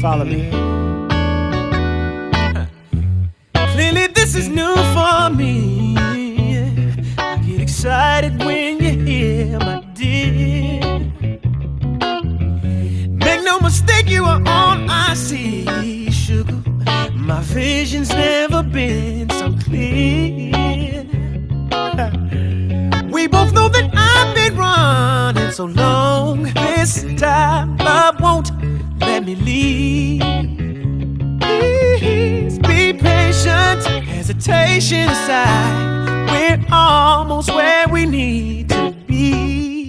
Follow me. Clearly, this is new for me. I get excited when you hear my dear. Make no mistake, you are all I see, sugar. My vision's never been so clear. We both know that I've been running so long. This time, me leave. Please be patient, hesitation aside. We're almost where we need to be.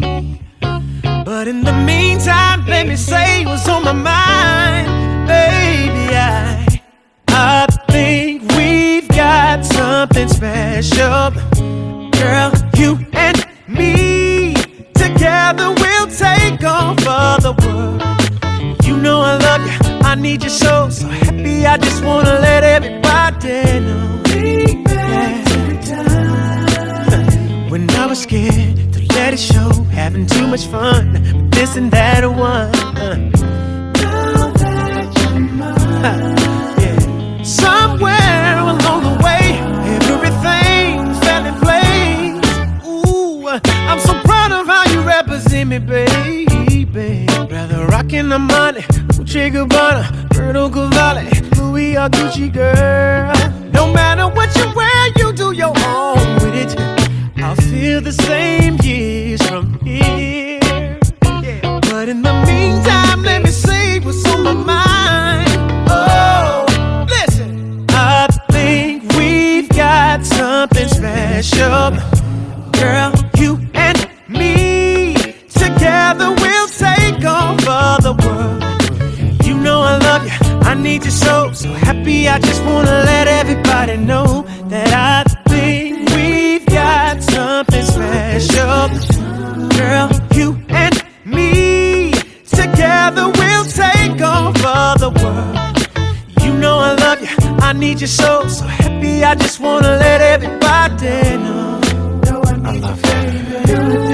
But in the meantime, let me say what's on my mind, baby. I, I think we've got something special, girl. You need you so, so happy. I just wanna let everybody know. When I was scared to let it show, having too much fun with this and that one. Now that you're mine. Yeah. Somewhere along the way, everything fell in place. Ooh, I'm so proud of how you represent me, baby. Rather rockin' the money, Dolce Gabbana, Berto Cavalli, Louis or Gucci, girl. No matter what you wear, you do your own with it. I'll feel the same years from here. But in the meantime, let me say what's on my mind. Oh, listen. I think we've got something special. Girl, need you so, so happy. I just wanna let everybody know that I think we've got something special. Girl, you and me together we'll take over the world. You know I love you, I need you so, so happy. I just wanna let everybody know. I love you.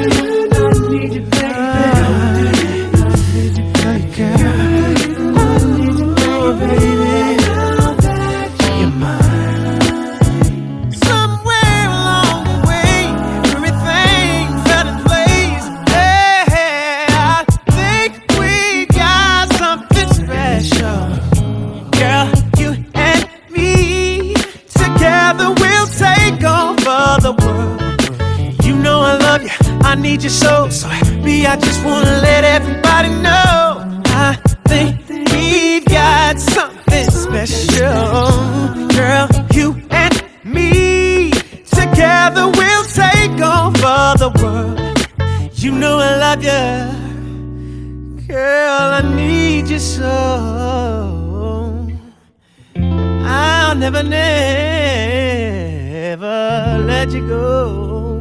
I need you so, so happy. I just wanna let everybody know. I think we've got something special. Girl, you and me together we'll take over the world. You know I love you. Girl, I need you so. I'll never, never let you go.